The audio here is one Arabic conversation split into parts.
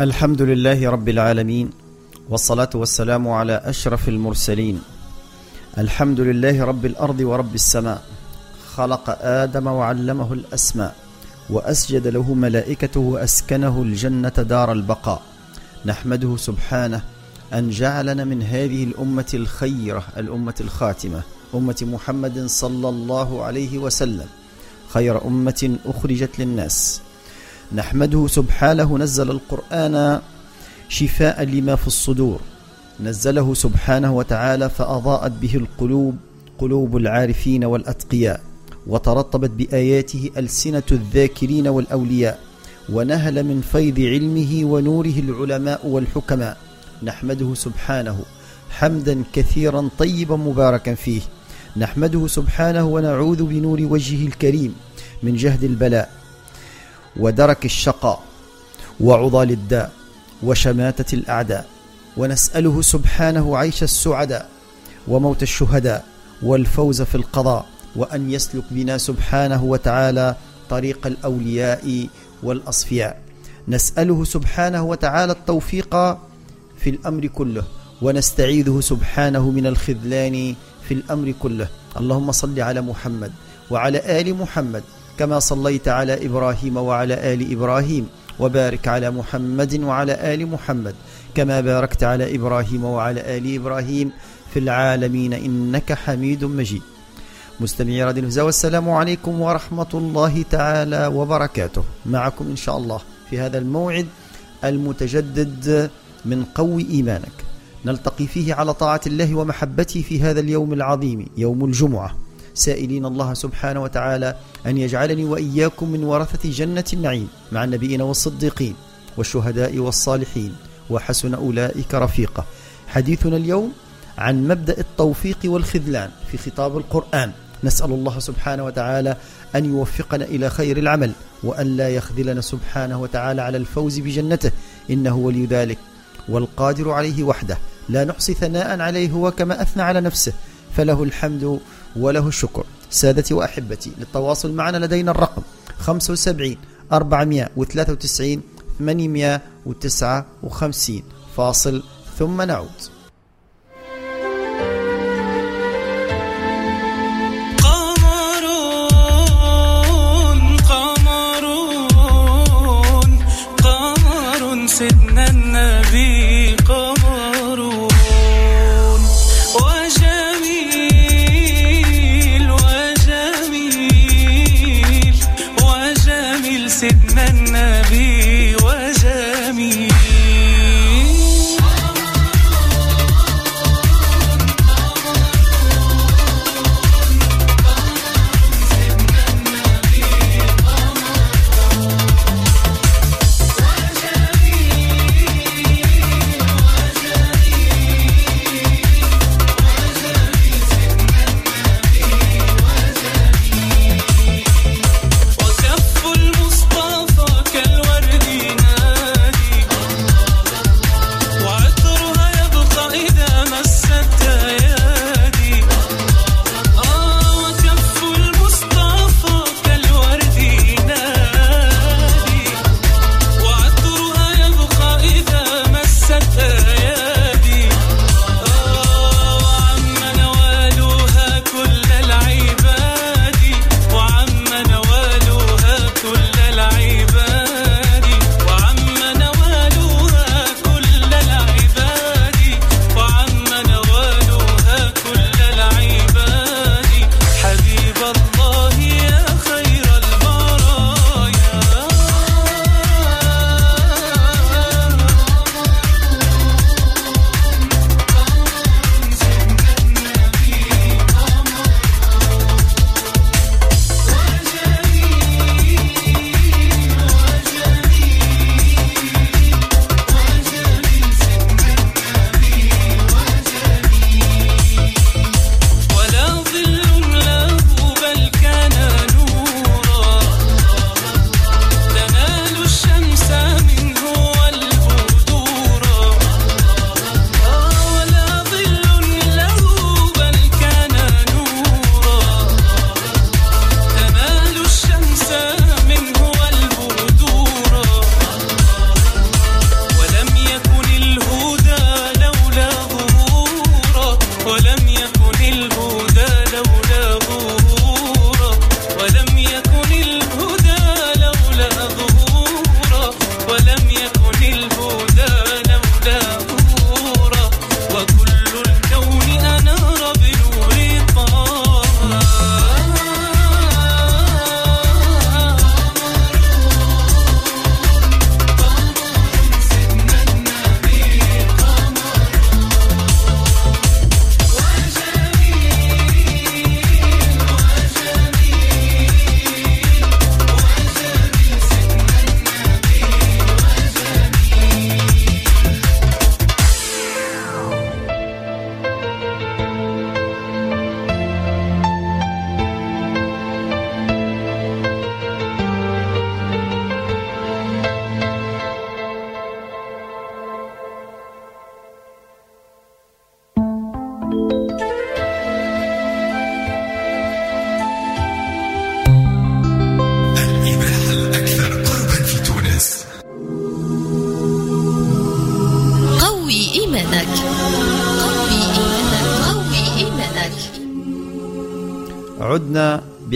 الحمد لله رب العالمين والصلاة والسلام على أشرف المرسلين. الحمد لله رب الأرض ورب السماء. خلق آدم وعلمه الأسماء وأسجد له ملائكته وأسكنه الجنة دار البقاء. نحمده سبحانه أن جعلنا من هذه الأمة الخيرة الأمة الخاتمة أمة محمد صلى الله عليه وسلم. خير أمة أخرجت للناس. نحمده سبحانه نزل القرآن شفاء لما في الصدور. نزله سبحانه وتعالى فأضاءت به القلوب قلوب العارفين والأتقياء وترطبت بآياته ألسنة الذاكرين والأولياء ونهل من فيض علمه ونوره العلماء والحكماء. نحمده سبحانه حمدا كثيرا طيبا مباركا فيه. نحمده سبحانه ونعوذ بنور وجهه الكريم من جهد البلاء ودرك الشقاء وعضال الداء وشماتة الأعداء ونسأله سبحانه عيش السعداء وموت الشهداء والفوز في القضاء وأن يسلك بنا سبحانه وتعالى طريق الأولياء والأصفياء. نسأله سبحانه وتعالى التوفيق في الأمر كله ونستعيذه سبحانه من الخذلان في الأمر كله. اللهم صل على محمد وعلى آل محمد كما صليت على إبراهيم وعلى آل إبراهيم وبارك على محمد وعلى آل محمد كما باركت على إبراهيم وعلى آل إبراهيم في العالمين إنك حميد مجيد. مستمعي راديو الهزاء والسلام عليكم ورحمة الله تعالى وبركاته. معكم إن شاء الله في هذا الموعد المتجدد من قوي إيمانك. نلتقي فيه على طاعة الله ومحبته في هذا اليوم العظيم يوم الجمعة. سائلين الله سبحانه وتعالى أن يجعلني وإياكم من ورثة جنة النعيم مع النبيين والصديقين والشهداء والصالحين وحسن أولئك رفيقا. حديثنا اليوم عن مبدأ التوفيق والخذلان في خطاب القرآن. نسأل الله سبحانه وتعالى أن يوفقنا إلى خير العمل وأن لا يخذلنا سبحانه وتعالى على الفوز بجنته. إنه ولي ذلك والقادر عليه وحده. لا نحصي ثناء عليه هو كما أثنى على نفسه. فله الحمد وله الشكر. سادتي وأحبتي للتواصل معنا لدينا الرقم 75 493 859 فاصل ثم نعود. قمر سيدنا النبي.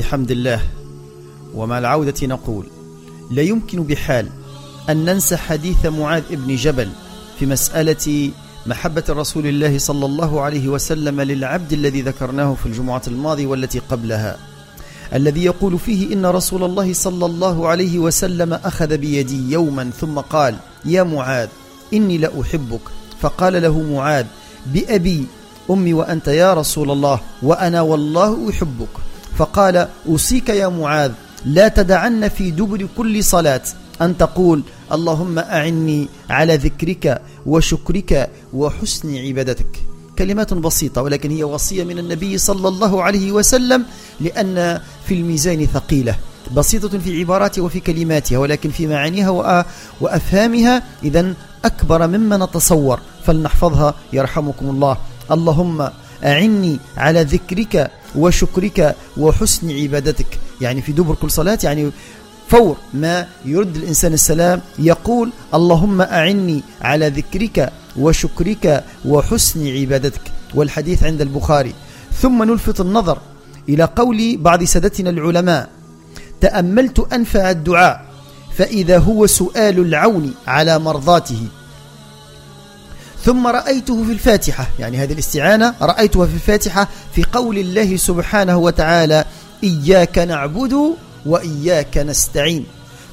عدنا بحمد الله ومع العودة نقول لا يمكن بحال أن ننسى حديث معاذ بن جبل في مسألة محبة رسول الله صلى الله عليه وسلم للعبد الذي ذكرناه في الجمعة الماضية والتي قبلها الذي يقول فيه إن رسول الله صلى الله عليه وسلم أخذ بيدي يوما ثم قال يا معاذ إني لأحبك فقال له معاذ بأبي أمي وأنت يا رسول الله وأنا والله أحبك. فقال أوصيك يا معاذ لا تدعن في دبر كل صلاة. أن تقول اللهم أعني على ذكرك وشكرك وحسن عبادتك. كلمات بسيطة ولكن هي وصية من النبي صلى الله عليه وسلم لأن في الميزان ثقيلة. بسيطة في عباراتها وفي كلماتها ولكن في معانيها وأفهامها إذا أكبر مما نتصور. فلنحفظها يرحمكم الله. اللهم أعني على ذكرك وشكرك وحسن عبادتك. يعني في دبر كل صلاة يعني فور ما يرد الإنسان السلام يقول اللهم أعني على ذكرك وشكرك وحسن عبادتك. والحديث عند البخاري. ثم نلفت النظر إلى قول بعض سادتنا العلماء تأملت أنفع الدعاء فإذا هو سؤال العون على مرضاته. ثم رأيته في الفاتحة. يعني هذه الاستعانة رأيتها في الفاتحة في قول الله سبحانه وتعالى إياك نعبد وإياك نستعين.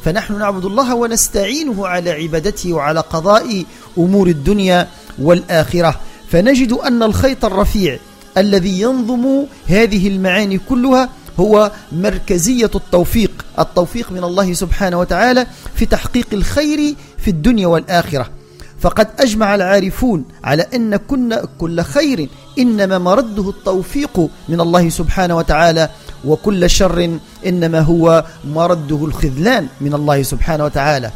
فنحن نعبد الله ونستعينه على عبادته وعلى قضاء أمور الدنيا والآخرة. فنجد أن الخيط الرفيع الذي ينظم هذه المعاني كلها هو مركزية التوفيق التوفيق من الله سبحانه وتعالى في تحقيق الخير في الدنيا والآخرة. فقد أجمع العارفون على أن كل خير إنما مرده التوفيق من الله سبحانه وتعالى وكل شر إنما هو مرده الخذلان من الله سبحانه وتعالى.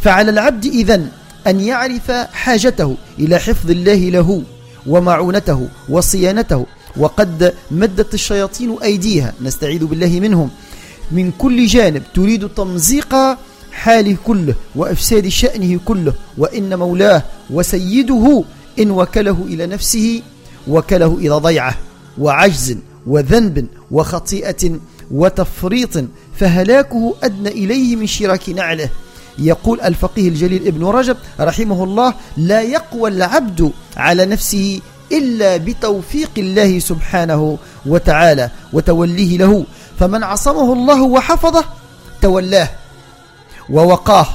فعلى العبد إذن أن يعرف حاجته إلى حفظ الله له ومعونته وصيانته وقد مدت الشياطين أيديها نستعيذ بالله منهم. من كل جانب تريد تمزيق حاله كله وإفساد شأنه كله وإن مولاه وسيده إن وكله إلى نفسه وكله إلى ضيعة وعجز وذنب وخطيئة وتفريط فهلاكه أدنى إليه من شراك نعله. يقول الفقيه الجليل ابن رجب رحمه الله لا يقوى العبد على نفسه إلا بتوفيق الله سبحانه وتعالى وتوليه له فمن عصمه الله وحفظه تولاه ووقاه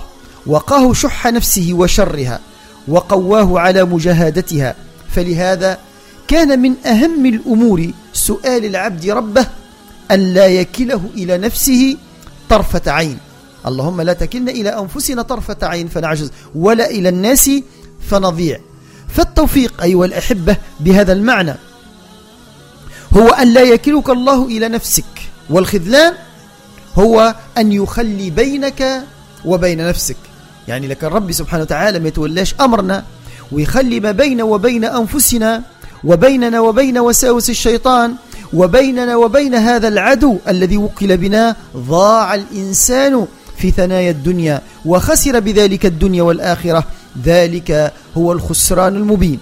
وقاه شح نفسه وشرها وقواه على مجاهدتها. فلهذا كان من أهم الأمور سؤال العبد ربه أن لا يكله إلى نفسه طرفة عين. اللهم لا تكلنا إلى أنفسنا طرفة عين فنعجز ولا إلى الناس فنضيع. فالتوفيق أيها الأحبة بهذا المعنى. هو أن لا يكلك الله إلى نفسك والخذلان هو أن يخلي بينك وبين نفسك. يعني لك الرب سبحانه وتعالى ما يتولاش أمرنا ويخلي ما بين وبين أنفسنا وبيننا وبين وساوس الشيطان وبيننا وبين هذا العدو الذي وكل بنا ضاع الإنسان في ثنايا الدنيا وخسر بذلك الدنيا والآخرة. ذلك هو الخسران المبين.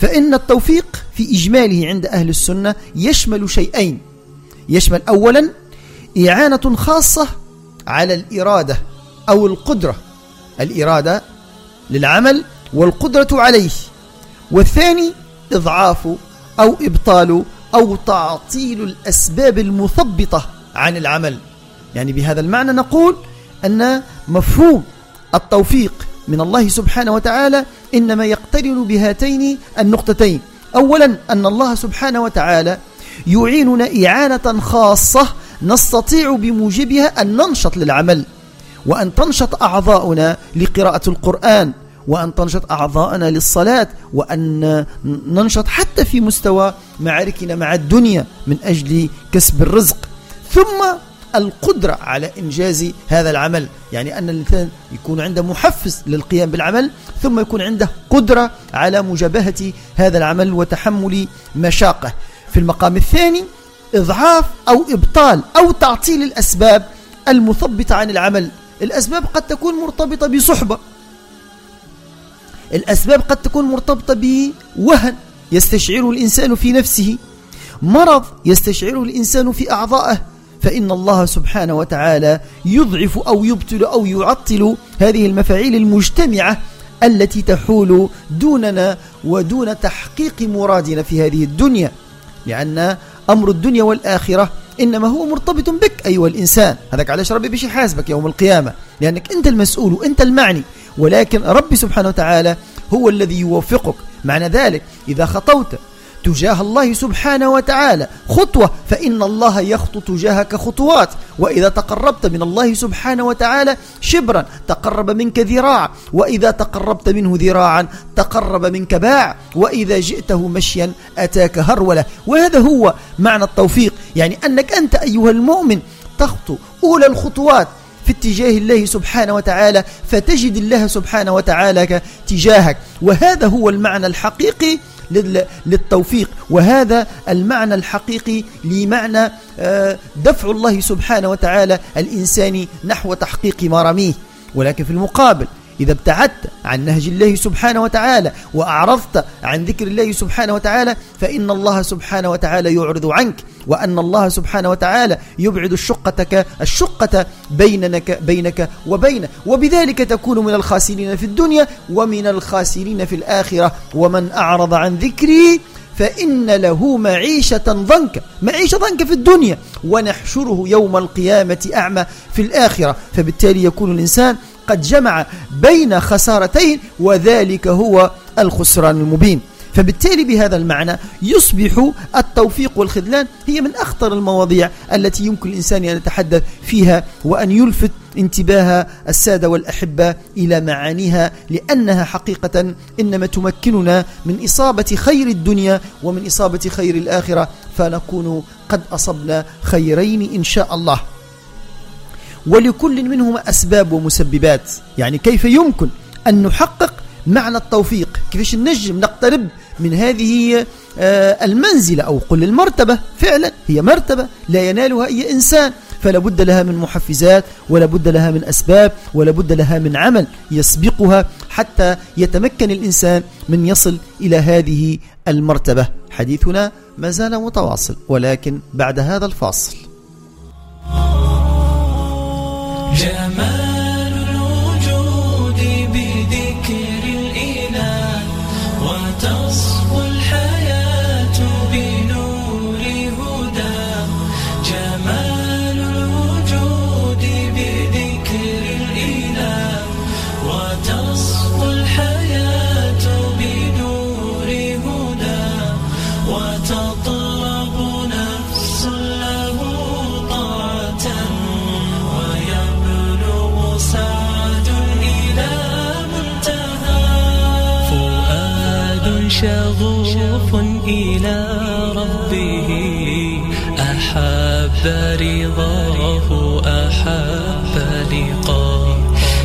فإن التوفيق في إجماله عند أهل السنة يشمل شيئين. يشمل أولا إعانة خاصة على الإرادة. أو القدرة الإرادة للعمل والقدرة عليه. والثاني إضعاف أو إبطال أو تعطيل الأسباب المثبطة عن العمل. يعني بهذا المعنى نقول أن مفهوم التوفيق من الله سبحانه وتعالى إنما يقترن بهاتين النقطتين. أولا أن الله سبحانه وتعالى يعيننا إعانة خاصة نستطيع بموجبها أن ننشط للعمل. وأن تنشط أعضاؤنا لقراءة القرآن وأن تنشط أعضاءنا للصلاة وأن ننشط حتى في مستوى معاركنا مع الدنيا من أجل كسب الرزق. ثم القدرة على إنجاز هذا العمل يعني أن الإنسان يكون عنده محفز للقيام بالعمل ثم يكون عنده قدرة على مجابهة هذا العمل وتحمل مشاقه. في المقام الثاني إضعاف أو إبطال أو تعطيل الأسباب المثبطة عن العمل. الأسباب قد تكون مرتبطة بصحبة. الأسباب قد تكون مرتبطة بوهن يستشعره الإنسان في نفسه. مرض يستشعره الإنسان في أعضائه. فإن الله سبحانه وتعالى يضعف أو يبطل أو يعطل هذه المفاعيل المجتمعة التي تحول دوننا ودون تحقيق مرادنا في هذه الدنيا. لأن أمر الدنيا والآخرة إنما هو مرتبط بك أيها الإنسان. هذاك علاش ربي باش يحاسبك يوم القيامة. لأنك أنت المسؤول وأنت المعني. ولكن ربي سبحانه وتعالى هو الذي يوفقك. معنى ذلك إذا خطوت تجاه الله سبحانه وتعالى خطوة فإن الله يخطو تجاهك خطوات. وإذا تقربت من الله سبحانه وتعالى شبرا تقرب منك ذراع وإذا تقربت منه ذراعا تقرب منك باع. وإذا جئته مشيا أتاك هرولة. وهذا هو معنى التوفيق. يعني أنك أنت أيها المؤمن تخطو أولى الخطوات في اتجاه الله سبحانه وتعالى فتجد الله سبحانه وتعالى تجاهك. وهذا هو المعنى الحقيقي للتوفيق. وهذا المعنى الحقيقي لمعنى آه، دفع الله سبحانه وتعالى الإنسان نحو تحقيق مراميه ولكن في المقابل إذا ابتعدت عن نهج الله سبحانه وتعالى وأعرضت عن ذكر الله سبحانه وتعالى فإن الله سبحانه وتعالى يعرض عنك وأن الله سبحانه وتعالى يبعد الشقة الشقة بينك بينك وبينه وبذلك تكون من الخاسرين في الدنيا ومن الخاسرين في الآخرة. ومن أعرض عن ذكري فإن له معيشة ضنكا معيشة ضنكا في الدنيا. ونحشره يوم القيامة أعمى في الآخرة. فبالتالي يكون الإنسان قد جمع بين خسارتين وذلك هو الخسران المبين. فبالتالي بهذا المعنى يصبح التوفيق والخذلان هي من أخطر المواضيع التي يمكن الإنسان أن يتحدث فيها وأن يلفت انتباه السادة والأحبة إلى معانيها لأنها حقيقة إنما تمكننا من إصابة خير الدنيا ومن إصابة خير الآخرة فنكون قد أصبنا خيرين إن شاء الله. ولكل منهما أسباب ومسببات يعني كيف يمكن أن نحقق معنى التوفيق؟ كيفاش نجم نقترب من هذه آه، المنزلة أو قل المرتبة. فعلا هي مرتبة لا ينالها أي إنسان. فلا بد لها من محفزات ولا بد لها من أسباب ولا بد لها من عمل يسبقها حتى يتمكن الإنسان من يصل إلى هذه المرتبة. حديثنا ما زال متواصل ولكن بعد هذا الفاصل. جمال شغوف إلى ربه. أحب رضاه أحب لقاه.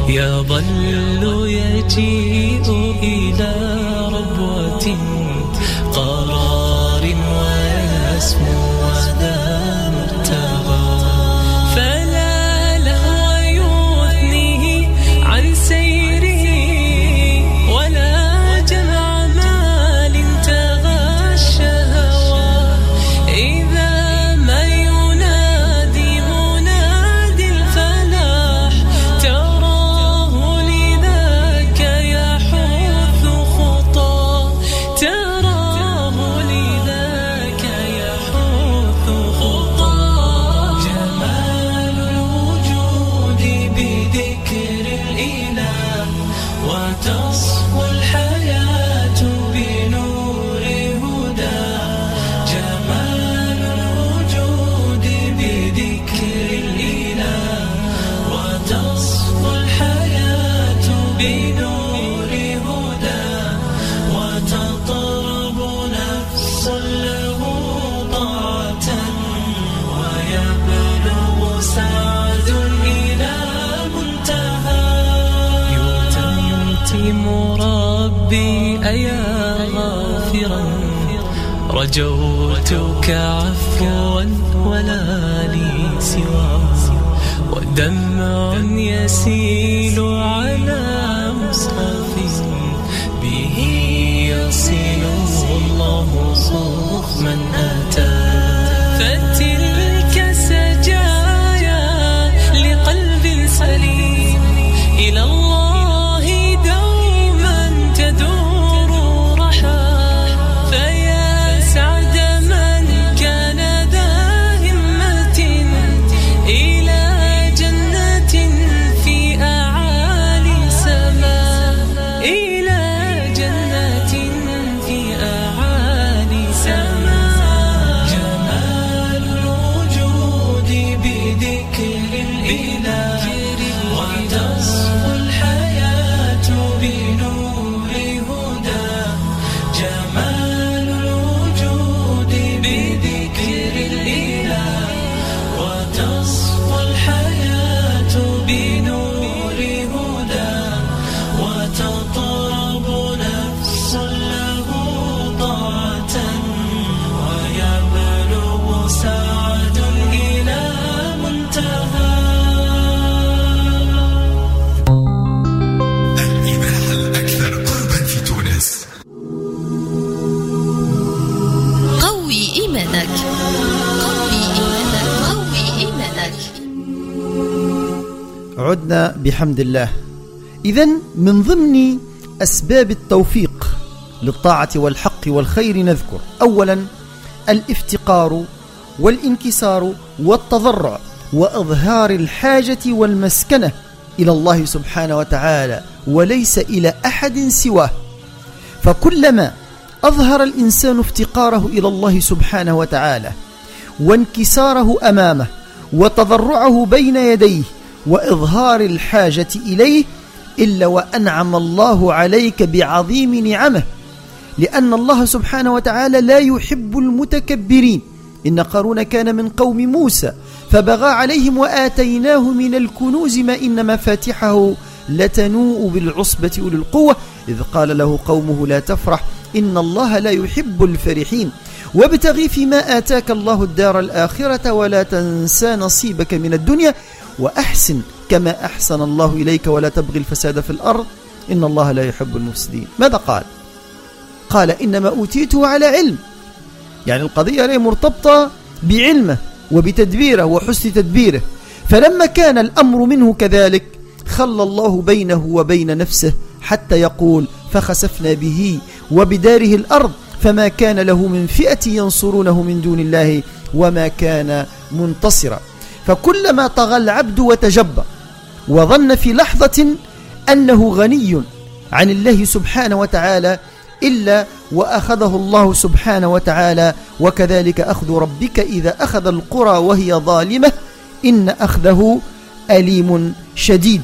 يظل يجيء إلى بحمد الله. إذا من ضمن أسباب التوفيق للطاعة والحق والخير نذكر. أولا الافتقار والانكسار والتضرع وإظهار الحاجة والمسكنة إلى الله سبحانه وتعالى وليس إلى أحد سواه. فكلما أظهر الإنسان افتقاره إلى الله سبحانه وتعالى وانكساره أمامه وتضرعه بين يديه وإظهار الحاجة إليه إلا وأنعم الله عليك بعظيم نعمه. لأن الله سبحانه وتعالى لا يحب المتكبرين. إن قارون كان من قوم موسى فبغى عليهم وآتيناه من الكنوز ما إن مفاتحه لتنوء بالعصبة أولي القوة. إذ قال له قومه لا تفرح إن الله لا يحب الفرحين. وابتغي فيما آتاك الله الدار الآخرة ولا تنسى نصيبك من الدنيا وأحسن كما أحسن الله إليك ولا تبغي الفساد في الأرض. إن الله لا يحب المفسدين. ماذا قال؟ قال إنما أوتيته على علم. يعني القضية ليه مرتبطة بعلمه وبتدبيره وحسن تدبيره. فلما كان الأمر منه كذلك خلى الله بينه وبين نفسه حتى يقول فخسفنا به وبداره الأرض فما كان له من فئة ينصرونه من دون الله وما كان منتصرا. فكلما طغى العبد وتجبر وظن في لحظة أنه غني عن الله سبحانه وتعالى إلا وأخذه الله سبحانه وتعالى وكذلك أخذ ربك إذا أخذ القرى وهي ظالمة إن أخذه أليم شديد.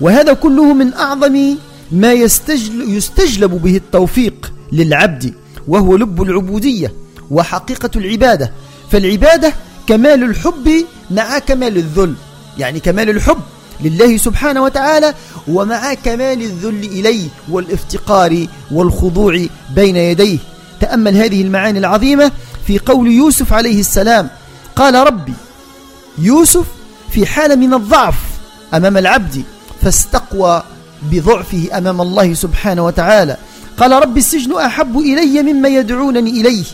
وهذا كله من أعظم ما يستجل يستجلب به التوفيق. للعبد وهو لب العبودية وحقيقة العبادة. فالعبادة كمال الحب مع كمال الذل يعني كمال الحب لله سبحانه وتعالى ومع كمال الذل إليه والإفتقار والخضوع بين يديه. تأمل هذه المعاني العظيمة في قول يوسف عليه السلام. قال ربي يوسف في حالة من الضعف أمام العبد فاستقوى بضعفه أمام الله سبحانه وتعالى. قال رب السجن أحب إلي مما يدعونني إليه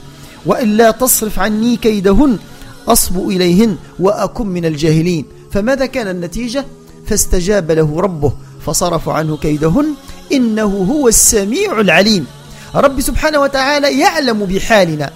وإلا تصرف عني كيدهن أصب إليهن وأكن من الجاهلين. فماذا كان النتيجة؟ فاستجاب له ربه فصرف عنه كيدهن إنه هو السميع العليم. رب سبحانه وتعالى يعلم بحالنا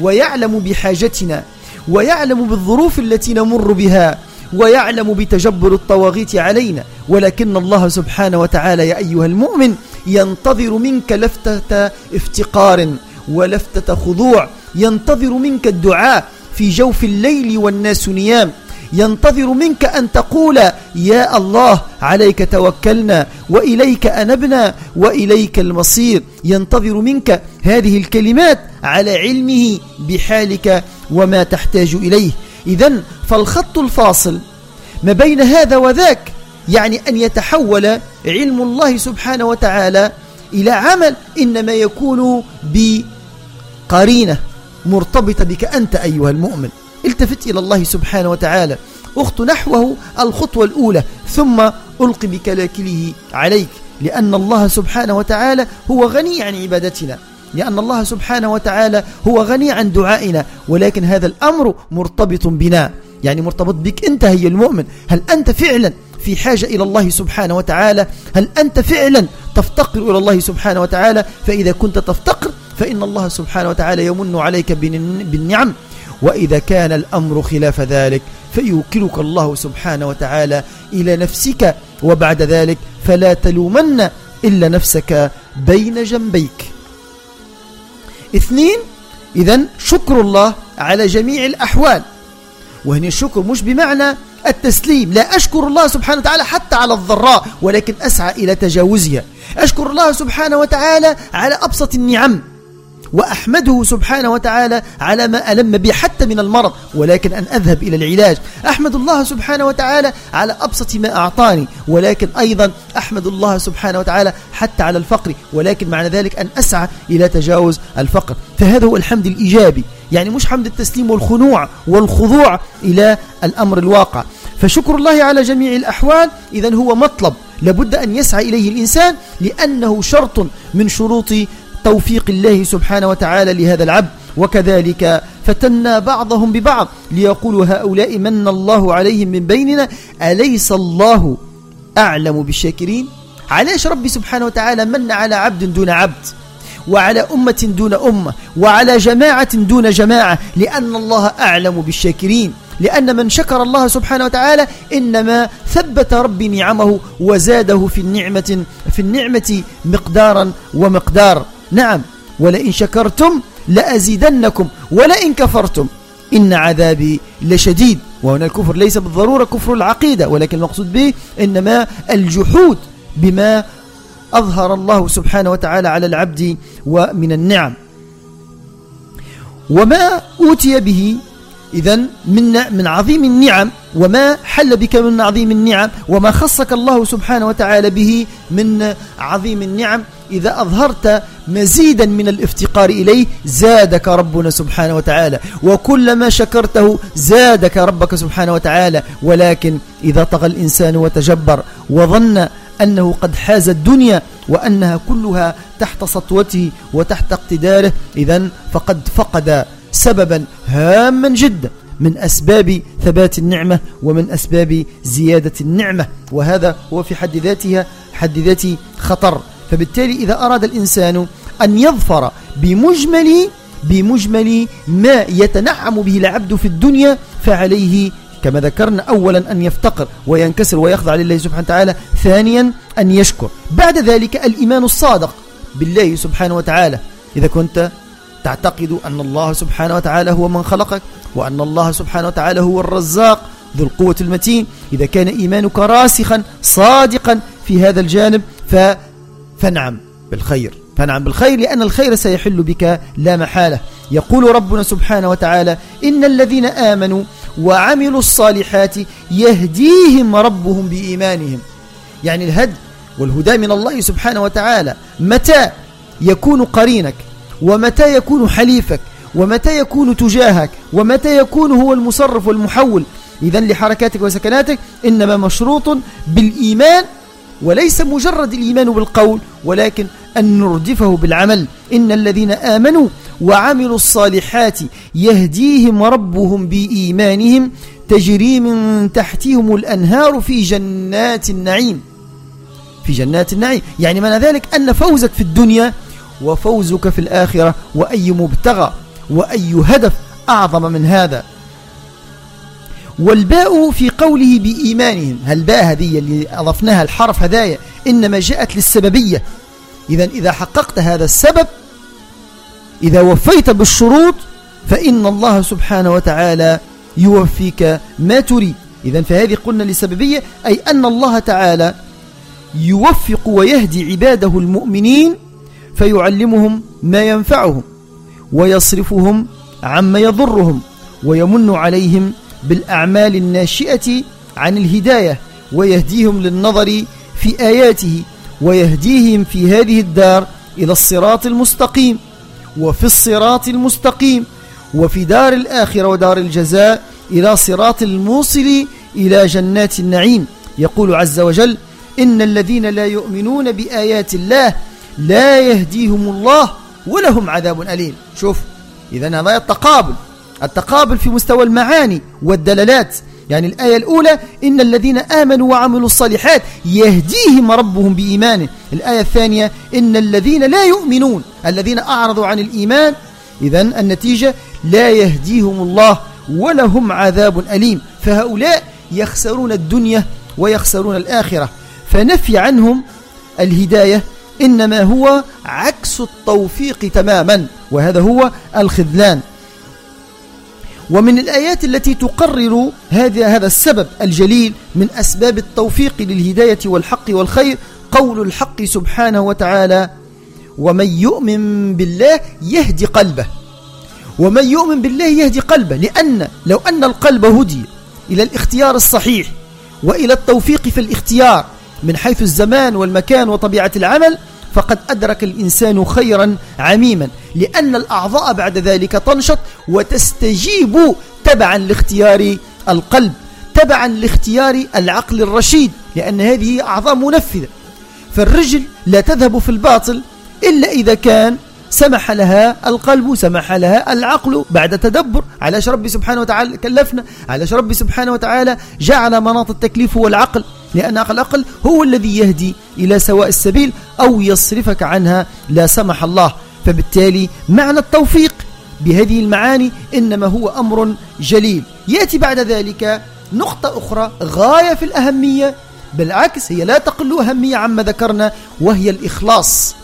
ويعلم بحاجتنا ويعلم بالظروف التي نمر بها ويعلم بتجبر الطواغيت علينا. ولكن الله سبحانه وتعالى يا أيها المؤمن ينتظر منك لفتة افتقار ولفتة خضوع. ينتظر منك الدعاء في جوف الليل والناس نيام. ينتظر منك أن تقول يا الله عليك توكلنا وإليك أنبنا وإليك المصير. ينتظر منك هذه الكلمات على علمه بحالك وما تحتاج إليه. إذا فالخط الفاصل ما بين هذا وذاك يعني أن يتحول علم الله سبحانه وتعالى إلى عمل إنما يكون بقرينة مرتبطة بك أنت أيها المؤمن. التفت إلى الله سبحانه وتعالى. أخت نحوه الخطوة الأولى ثم ألقي بكلاكله عليك لأن الله سبحانه وتعالى هو غني عن عبادتنا. لأن الله سبحانه وتعالى هو غني عن دعائنا ولكن هذا الأمر مرتبط بنا. يعني مرتبط بك أنت هي المؤمن. هل أنت فعلا في حاجة إلى الله سبحانه وتعالى؟ هل أنت فعلا تفتقر إلى الله سبحانه وتعالى؟ فإذا كنت تفتقر فإن الله سبحانه وتعالى يمن عليك بالن- بالنعم. وإذا كان الأمر خلاف ذلك فيوكلك الله سبحانه وتعالى إلى نفسك. وبعد ذلك فلا تلومن إلا نفسك بين جنبيك. اثنين إذا شكر الله على جميع الأحوال. وهنا الشكر مش بمعنى التسليم لا أشكر الله سبحانه وتعالى حتى على الضراء ولكن أسعى إلى تجاوزها. أشكر الله سبحانه وتعالى على أبسط النعم. وأحمده سبحانه وتعالى على ما ألم بي حتى من المرض ولكن أن أذهب إلى العلاج. أحمد الله سبحانه وتعالى على أبسط ما أعطاني ولكن أيضا أحمد الله سبحانه وتعالى حتى على الفقر ولكن معنى ذلك أن أسعى إلى تجاوز الفقر. فهذا هو الحمد الإيجابي يعني مش حمد التسليم والخنوع والخضوع إلى الأمر الواقع. فشكر الله على جميع الأحوال إذا هو مطلب لابد أن يسعى إليه الإنسان لأنه شرط من شروط توفيق الله سبحانه وتعالى لهذا العبد. وكذلك فتنا بعضهم ببعض ليقولوا هؤلاء من الله عليهم من بيننا أليس الله أعلم بالشاكرين؟ علاش ربي سبحانه وتعالى من على عبد دون عبد؟ وعلى أمة دون أمة؟ وعلى جماعة دون جماعة؟ لأن الله أعلم بالشاكرين. لأن من شكر الله سبحانه وتعالى إنما ثبت ربي نعمه وزاده في النعمة في النعمة مقدارا ومقدار. نعم ولئن شكرتم لأزيدنكم ولئن كفرتم إن عذابي لشديد. وهنا الكفر ليس بالضرورة كفر العقيدة ولكن المقصود به إنما الجحود بما أظهر الله سبحانه وتعالى على العبد ومن النعم. وما أوتي به إذا من من عظيم النعم وما حل بك من عظيم النعم وما خصك الله سبحانه وتعالى به من عظيم النعم. إذا أظهرت مزيدا من الافتقار إليه زادك ربنا سبحانه وتعالى وكلما شكرته زادك ربك سبحانه وتعالى. ولكن إذا طغى الإنسان وتجبر وظن أنه قد حاز الدنيا وأنها كلها تحت سطوته وتحت اقتداره إذا فقد فقد سببا هاما جدا من أسباب ثبات النعمة ومن أسباب زيادة النعمة وهذا هو في حد ذاتها حد ذاته خطر. فبالتالي إذا أراد الإنسان أن يظفر بمجمل بمجمل ما يتنعم به العبد في الدنيا فعليه كما ذكرنا أولا أن يفتقر وينكسر ويخضع لله سبحانه وتعالى ثانيا أن يشكر. بعد ذلك الإيمان الصادق بالله سبحانه وتعالى. إذا كنت تعتقد أن الله سبحانه وتعالى هو من خلقك وأن الله سبحانه وتعالى هو الرزاق ذو القوة المتين. إذا كان إيمانك راسخا صادقا في هذا الجانب ف... فنعم بالخير. فنعم بالخير لأن الخير سيحل بك لا محالة. يقول ربنا سبحانه وتعالى إن الذين آمنوا وعملوا الصالحات يهديهم ربهم بإيمانهم. يعني الهدي والهدى من الله سبحانه وتعالى متى يكون قرينك؟ ومتى يكون حليفك؟ ومتى يكون تجاهك؟ ومتى يكون هو المصرف والمحول؟ إذا لحركاتك وسكناتك إنما مشروط بالإيمان وليس مجرد الإيمان بالقول ولكن أن نردفه بالعمل. إن الذين آمنوا وعملوا الصالحات يهديهم ربهم بإيمانهم تجري من تحتهم الأنهار في جنات النعيم. في جنات النعيم. يعني معنى ذلك أن فوزك في الدنيا وفوزك في الآخرة وأي مبتغى وأي هدف أعظم من هذا. والباء في قوله بإيمانهم هالباء هذه اللي أضفناها الحرف هدايا إنما جاءت للسببية. إذا إذا حققت هذا السبب إذا وفيت بالشروط فإن الله سبحانه وتعالى يوفيك ما تريد. إذا فهذه قلنا لسببية أي أن الله تعالى يوفق ويهدي عباده المؤمنين فيعلمهم ما ينفعهم ويصرفهم عما يضرهم ويمن عليهم بالأعمال الناشئة عن الهداية ويهديهم للنظر في آياته ويهديهم في هذه الدار إلى الصراط المستقيم وفي الصراط المستقيم وفي دار الآخرة ودار الجزاء إلى صراط الموصل إلى جنات النعيم. يقول عز وجل إن الذين لا يؤمنون بآيات الله لا يهديهم الله ولهم عذاب أليم. شوف إذا هذا التقابل التقابل في مستوى المعاني والدلالات. يعني الآية الأولى إن الذين آمنوا وعملوا الصالحات يهديهم ربهم بإيمانه. الآية الثانية إن الذين لا يؤمنون الذين أعرضوا عن الإيمان إذا النتيجة لا يهديهم الله ولهم عذاب أليم. فهؤلاء يخسرون الدنيا ويخسرون الآخرة. فنفي عنهم الهداية إنما هو عكس التوفيق تماما وهذا هو الخذلان. ومن الآيات التي تقرر هذا هذا السبب الجليل من أسباب التوفيق للهداية والحق والخير قول الحق سبحانه وتعالى ومن يؤمن بالله يهدي قلبه. ومن يؤمن بالله يهدي قلبه لأن لو أن القلب هدي إلى الاختيار الصحيح وإلى التوفيق في الاختيار من حيث الزمان والمكان وطبيعة العمل فقد أدرك الإنسان خيرا عميما لأن الأعضاء بعد ذلك تنشط وتستجيب تبعا لاختيار القلب تبعا لاختيار العقل الرشيد لأن هذه أعضاء منفذة. فالرجل لا تذهب في الباطل إلا إذا كان سمح لها القلب سمح لها العقل بعد تدبر. على ربي سبحانه وتعالى كلفنا؟ على ربي سبحانه وتعالى جعل مناط التكليف هو العقل؟ لأن العقل هو الذي يهدي إلى سواء السبيل أو يصرفك عنها. لا سمح الله. فبالتالي معنى التوفيق بهذه المعاني إنما هو أمر جليل. يأتي بعد ذلك نقطة أخرى غاية في الأهمية بالعكس هي لا تقل أهمية عما ذكرنا وهي الإخلاص.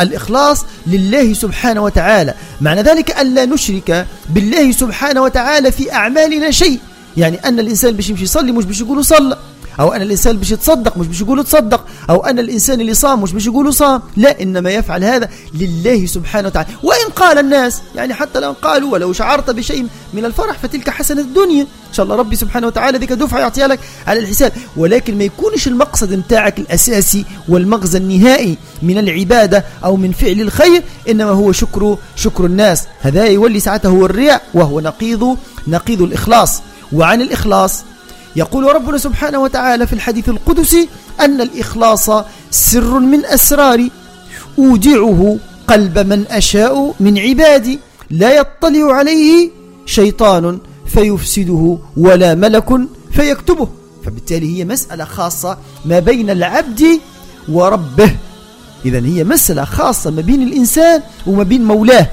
الإخلاص لله سبحانه وتعالى. معنى ذلك أن لا نشرك بالله سبحانه وتعالى في أعمالنا شيء. يعني أن الإنسان باش يمشي يصلي مش باش يقولوا صلى. أو أن الإنسان باش يتصدق مش باش يقولوا تصدق أو أن الإنسان اللي صام مش باش يقولوا صام لا إنما يفعل هذا لله سبحانه وتعالى. وإن قال الناس يعني حتى لو قالوا ولو شعرت بشيء من الفرح فتلك حسنة الدنيا. إن شاء الله ربي سبحانه وتعالى ذيك دفعة يعطيها لك على الحساب. ولكن ما يكونش المقصد متاعك الأساسي والمغزى النهائي من العبادة أو من فعل الخير إنما هو شكر شكر الناس. هذا يولي ساعته هو الرياء وهو نقيض نقيض الإخلاص. وعن الإخلاص يقول ربنا سبحانه وتعالى في الحديث القدسي أن الإخلاص سر من أسراري أودعه قلب من أشاء من عبادي. لا يطلع عليه شيطان فيفسده ولا ملك فيكتبه. فبالتالي هي مسألة خاصة ما بين العبد وربه. إذا هي مسألة خاصة ما بين الإنسان وما بين مولاه.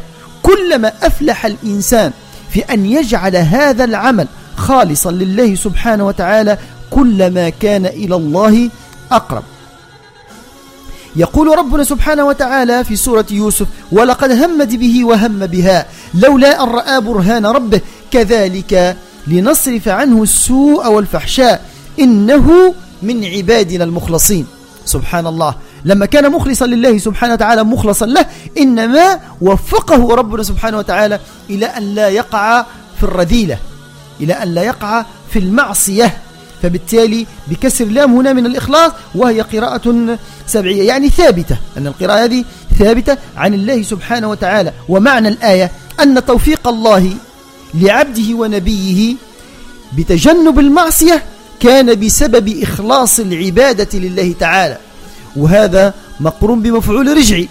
كلما أفلح الإنسان في أن يجعل هذا العمل خالصا لله سبحانه وتعالى كلما كان إلى الله أقرب. يقول ربنا سبحانه وتعالى في سورة يوسف ولقد همت به وهم بها لولا أن رأى برهان ربه كذلك لنصرف عنه السوء والفحشاء إنه من عبادنا المخلصين. سبحان الله. لما كان مخلصا لله سبحانه وتعالى مخلصا له إنما وفقه ربنا سبحانه وتعالى إلى أن لا يقع في الرذيلة. إلى أن لا يقع في المعصية. فبالتالي بكسر لام هنا من الإخلاص وهي قراءة سبعية يعني ثابتة أن القراءة هذه ثابتة عن الله سبحانه وتعالى. ومعنى الآية أن توفيق الله لعبده ونبيه بتجنب المعصية كان بسبب إخلاص العبادة لله تعالى. وهذا مقرون بمفعول رجعي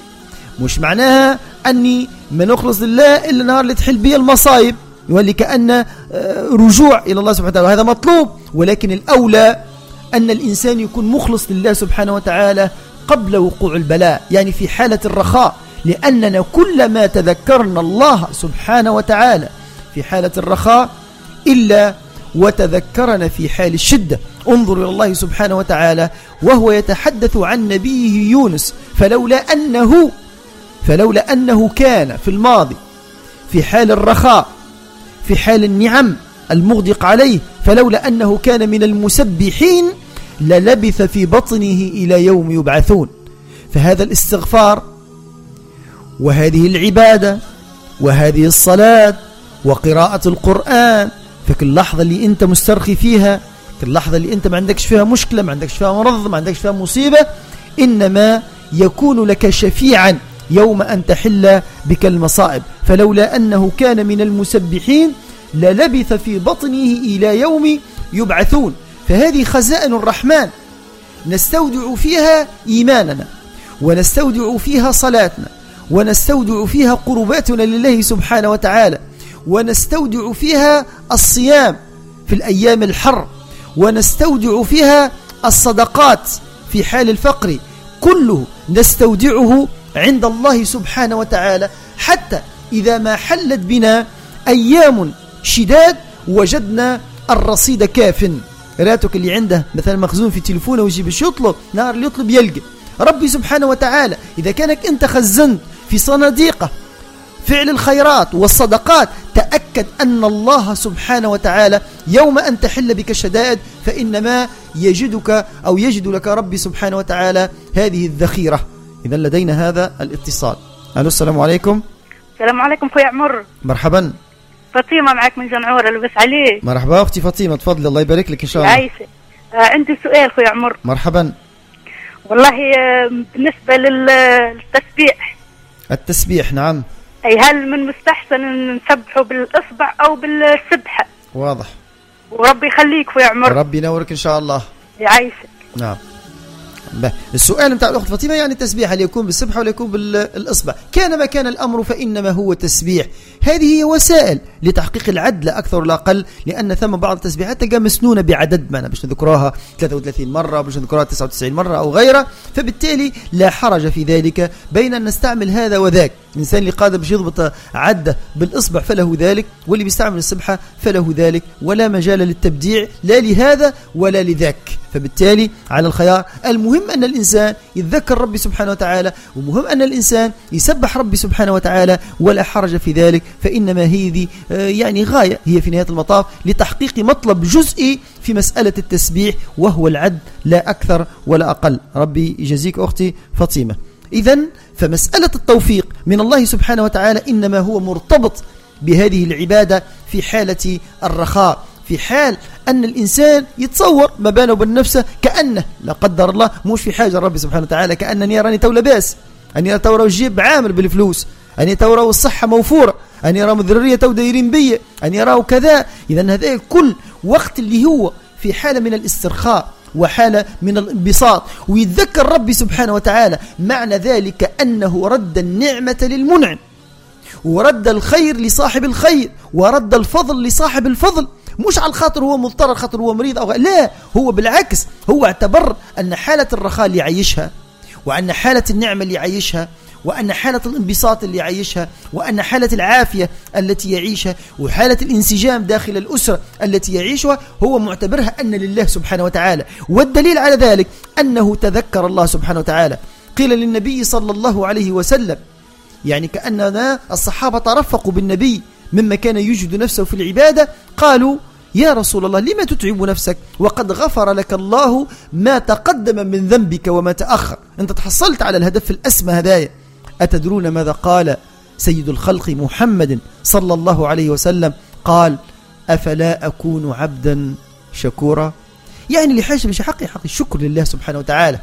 مش معناها أني من أخلص لله إلا نهار اللي تحل بي المصايب. يولي كأن آه، رجوع إلى الله سبحانه وتعالى. وهذا مطلوب ولكن الأولى أن الإنسان يكون مخلص لله سبحانه وتعالى قبل وقوع البلاء يعني في حالة الرخاء لأننا كلما تذكرنا الله سبحانه وتعالى في حالة الرخاء إلا وتذكرنا في حال الشدة. انظر إلى الله سبحانه وتعالى وهو يتحدث عن نبيه يونس فلولا أنه فلولا أنه كان في الماضي في حال الرخاء في حال النعم المغدق عليه فلولا أنه كان من المسبحين للبث في بطنه إلى يوم يبعثون. فهذا الاستغفار وهذه العبادة وهذه الصلاة وقراءة القرآن فكل لحظة اللي أنت مسترخي فيها كل لحظة اللي أنت ما عندكش فيها مشكلة ما عندكش فيها مرض ما عندكش فيها مصيبة إنما يكون لك شفيعا. يوم أن تحل بك المصائب. فلولا أنه كان من المسبحين للبث في بطنه إلى يوم يبعثون. فهذه خزائن الرحمن. نستودع فيها إيماننا ونستودع فيها صلاتنا ونستودع فيها قرباتنا لله سبحانه وتعالى ونستودع فيها الصيام في الأيام الحر ونستودع فيها الصدقات في حال الفقر. كله نستودعه عند الله سبحانه وتعالى. حتى إذا ما حلت بنا أيام شداد وجدنا الرصيد كاف. راتك اللي عنده مثلا مخزون في تلفونه ويجي باش يطلب نهار اللي يطلب يلقى. ربي سبحانه وتعالى إذا كانك أنت خزنت في صناديقه فعل الخيرات والصدقات تأكد أن الله سبحانه وتعالى يوم أن تحل بك الشدائد فإنما يجدك أو يجد لك ربي سبحانه وتعالى هذه الذخيرة. إذا لدينا هذا الاتصال. ألو السلام عليكم. السلام عليكم خويا عمر. مرحبا. فاطمة معك من جنعورة لبس عليه. مرحبا أختي فاطمة تفضلي الله يبارك لك إن شاء الله. عايشة. آه عندي سؤال خويا عمر. مرحبا. والله آه بالنسبة لل- للتسبيح. التسبيح نعم. أي هل من مستحسن أن نسبحه بالإصبع أو بالسبحة واضح. وربي يخليك خويا عمر. ربي ينورك إن شاء الله. يعيشك. نعم. السؤال نتاع الأخت فاطمة يعني التسبيح هل يكون بالسبحه ولا يكون بالإصبع. كان ما كان الأمر فإنما هو تسبيح. هذه هي وسائل لتحقيق العدل لا أكثر ولا أقل لأن ثم بعض التسبيحات تلقى مسنونة بعدد ما باش نذكروها 33 مرة باش نذكروها 99 مرة أو غيرها فبالتالي لا حرج في ذلك بين أن نستعمل هذا وذاك. الانسان اللي قادر باش يضبط عده بالإصبع فله ذلك واللي بيستعمل السبحه فله ذلك ولا مجال للتبديع لا لهذا ولا لذاك. فبالتالي على الخيار المهم أن الإنسان يتذكر ربي سبحانه وتعالى ومهم أن الإنسان يسبح ربي سبحانه وتعالى ولا حرج في ذلك. فإنما هذه يعني غاية هي في نهاية المطاف لتحقيق مطلب جزئي في مسألة التسبيح وهو العد لا أكثر ولا أقل. ربي يجزيك أختي فاطمة. إذا فمسألة التوفيق من الله سبحانه وتعالى إنما هو مرتبط بهذه العبادة في حالة الرخاء في حال أن الإنسان يتصور ما بينه وبين نفسه كأنه لا قدر الله مش في حاجة ربي سبحانه وتعالى كأنني راني تو لاباس أن يرى تو الجيب عامر بالفلوس أن يرى الصحة موفورة. أن يرى الذرية تو دايرين بي أن يراه كذا. إذا هذا كل وقت اللي هو في حالة من الاسترخاء وحالة من الانبساط. ويتذكر ربي سبحانه وتعالى معنى ذلك أنه رد النعمة للمنعم. ورد الخير لصاحب الخير ورد الفضل لصاحب الفضل. مش على الخاطر هو مضطر خاطر هو مريض أو لا هو بالعكس هو اعتبر أن حالة الرخاء اللي يعيشها وأن حالة النعمة اللي يعيشها وأن حالة الانبساط اللي يعيشها وأن حالة العافية التي يعيشها وحالة الانسجام داخل الأسرة التي يعيشها هو معتبرها أن لله سبحانه وتعالى. والدليل على ذلك أنه تذكر الله سبحانه وتعالى. قيل للنبي صلى الله عليه وسلم يعني كأننا الصحابة ترفقوا بالنبي مما كان يجد نفسه في العبادة قالوا يا رسول الله لما تتعب نفسك؟ وقد غفر لك الله ما تقدم من ذنبك وما تأخر. أنت تحصلت على الهدف الأسمى هدايا أتدرون ماذا قال سيد الخلق محمد صلى الله عليه وسلم؟ قال أفلا أكون عبدا شكورا؟ يعني لحاجة مش حقي حقي الشكر لله سبحانه وتعالى.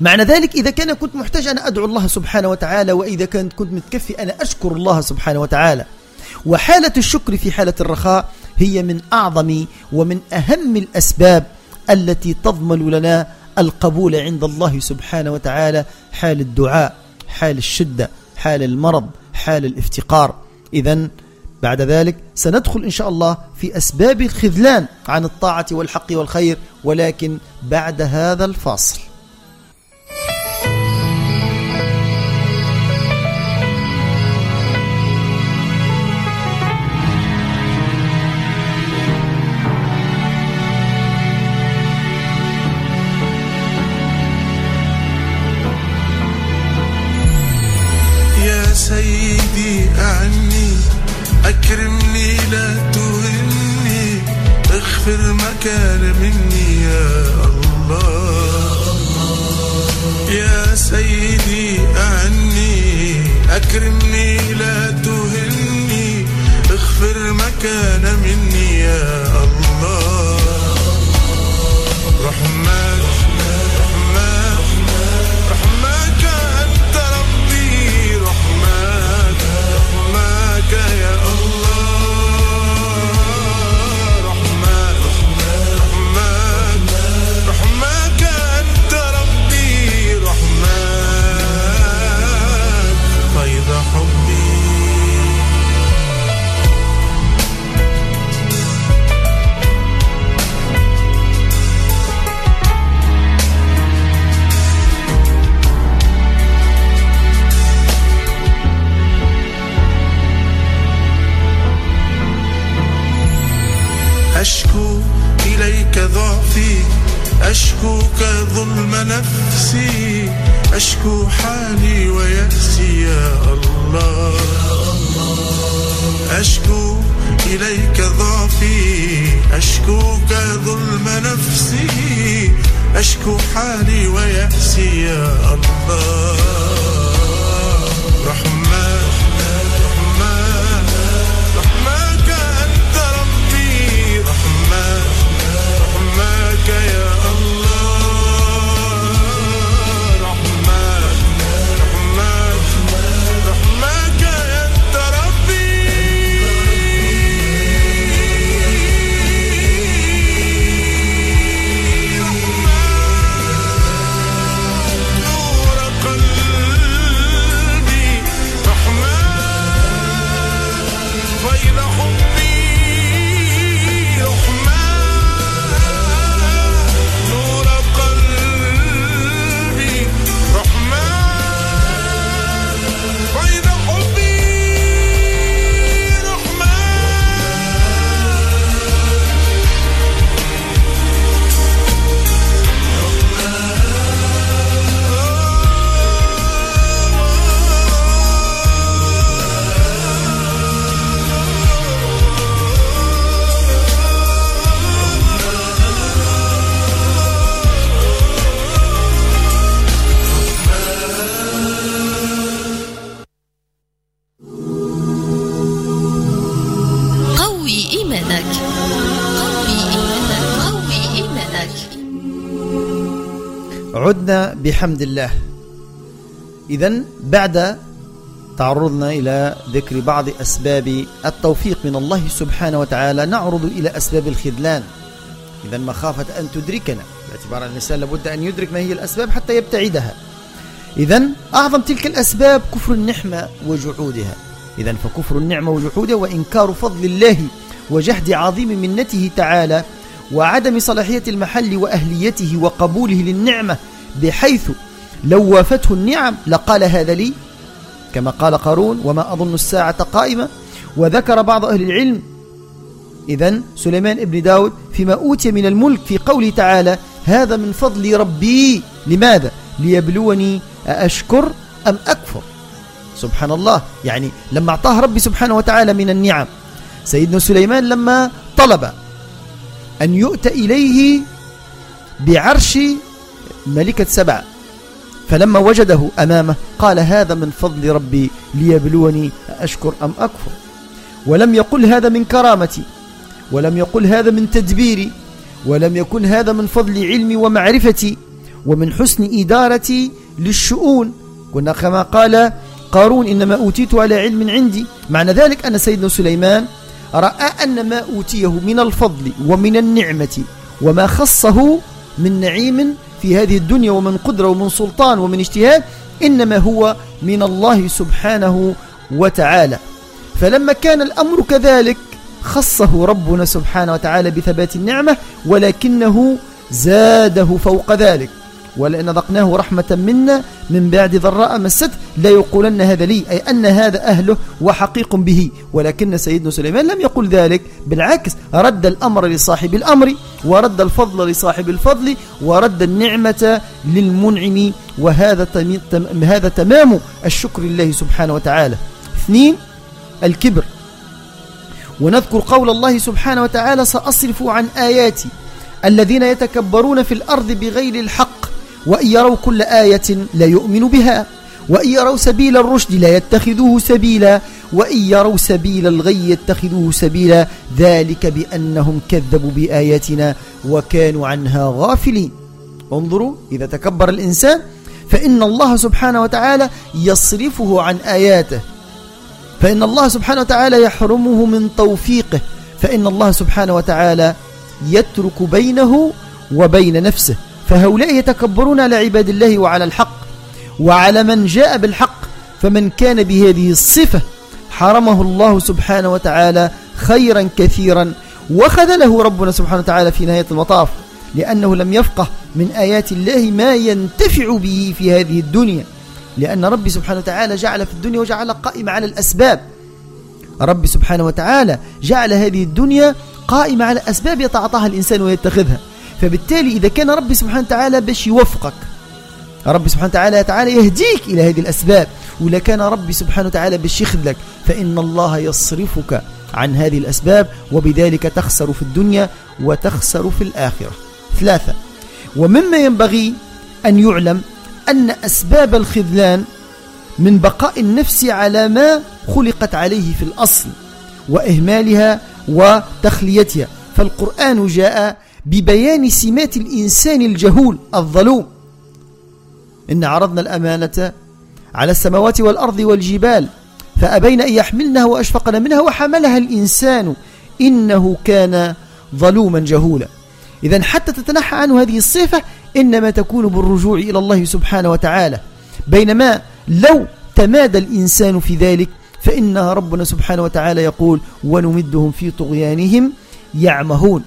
معنى ذلك إذا كان كنت محتاج أنا أدعو الله سبحانه وتعالى وإذا كنت كنت متكفي أنا أشكر الله سبحانه وتعالى. وحالة الشكر في حالة الرخاء هي من أعظم ومن أهم الأسباب التي تضمن لنا القبول عند الله سبحانه وتعالى حال الدعاء حال الشدة حال المرض حال الافتقار. إذا بعد ذلك سندخل إن شاء الله في أسباب الخذلان عن الطاعة والحق والخير ولكن بعد هذا الفاصل. ويأسي يا الله. رحمن بحمد الله. إذا بعد تعرضنا إلى ذكر بعض أسباب التوفيق من الله سبحانه وتعالى نعرض إلى أسباب الخذلان. إذا مخافة أن تدركنا باعتبار أن الإنسان لابد أن يدرك ما هي الأسباب حتى يبتعدها. إذا أعظم تلك الأسباب كفر النعمة وجحودها. إذا فكفر النعمة وجحودها وإنكار فضل الله وجحد عظيم منته تعالى وعدم صلاحية المحل وأهليته وقبوله للنعمة بحيث لو وافته النعم لقال هذا لي كما قال قارون وما أظن الساعة قائمة. وذكر بعض أهل العلم إذا سليمان ابن داود فيما أوتي من الملك في قوله تعالى هذا من فضل ربي. لماذا؟ ليبلوني أأشكر أم أكفر؟ سبحان الله يعني لما أعطاه ربي سبحانه وتعالى من النعم سيدنا سليمان لما طلب أن يؤتى إليه بعرش ملكة سبع. فلما وجده أمامه قال هذا من فضل ربي ليبلوني أشكر أم أكفر؟ ولم يقل هذا من كرامتي. ولم يقل هذا من تدبيري. ولم يكن هذا من فضل علمي ومعرفتي ومن حسن إدارتي للشؤون. كنا كما قال قارون إنما أوتيت على علم عندي. معنى ذلك أن سيدنا سليمان رأى أن ما أوتيه من الفضل ومن النعمة وما خصه من نعيم في هذه الدنيا ومن قدرة ومن سلطان ومن اجتهاد إنما هو من الله سبحانه وتعالى. فلما كان الأمر كذلك خصه ربنا سبحانه وتعالى بثبات النعمة ولكنه زاده فوق ذلك. ولئن ذقناه رحمة منا من بعد ضراء مسته لا يقولن هذا لي أي أن هذا أهله وحقيق به. ولكن سيدنا سليمان لم يقل ذلك بالعكس رد الأمر لصاحب الأمر ورد الفضل لصاحب الفضل ورد النعمة للمنعم. وهذا هذا تمام الشكر لله سبحانه وتعالى. اثنين الكبر. ونذكر قول الله سبحانه وتعالى سأصرف عن آياتي الذين يتكبرون في الأرض بغير الحق وإن يروا كل آية لا يؤمن بها وإن يروا سبيل الرشد لا يتخذوه سبيلا وإن يروا سبيل الغي يتخذوه سبيلا ذلك بأنهم كذبوا بآياتنا وكانوا عنها غافلين. انظروا إذا تكبر الإنسان فإن الله سبحانه وتعالى يصرفه عن آياته. فإن الله سبحانه وتعالى يحرمه من توفيقه. فإن الله سبحانه وتعالى يترك بينه وبين نفسه. فهؤلاء يتكبرون على عباد الله وعلى الحق وعلى من جاء بالحق فمن كان بهذه الصفة حرمه الله سبحانه وتعالى خيرا كثيرا وخذله ربنا سبحانه وتعالى في نهاية المطاف لأنه لم يفقه من آيات الله ما ينتفع به في هذه الدنيا. لأن ربي سبحانه وتعالى جعل في الدنيا وجعل قائمة على الأسباب. ربي سبحانه وتعالى جعل هذه الدنيا قائمة على أسباب يتعاطاها الإنسان ويتخذها. فبالتالي إذا كان ربي سبحانه وتعالى باش يوفقك ربي سبحانه وتعالى تعالى يهديك إلى هذه الأسباب ولا كان ربي سبحانه وتعالى باش يخذلك فإن الله يصرفك عن هذه الأسباب وبذلك تخسر في الدنيا وتخسر في الآخرة. ثلاثة ومما ينبغي أن يعلم أن أسباب الخذلان من بقاء النفس على ما خلقت عليه في الأصل وإهمالها وتخليتها. فالقرآن جاء ببيان سمات الإنسان الجهول الظلوم. إن عرضنا الأمانة على السماوات والأرض والجبال فأبين أن يحملنها وأشفقن منها وحملها الإنسان. إنه كان ظلوما جهولا. إذا حتى تتنحى عنه هذه الصفة إنما تكون بالرجوع إلى الله سبحانه وتعالى. بينما لو تمادى الإنسان في ذلك فإن ربنا سبحانه وتعالى يقول ونمدهم في طغيانهم يعمهون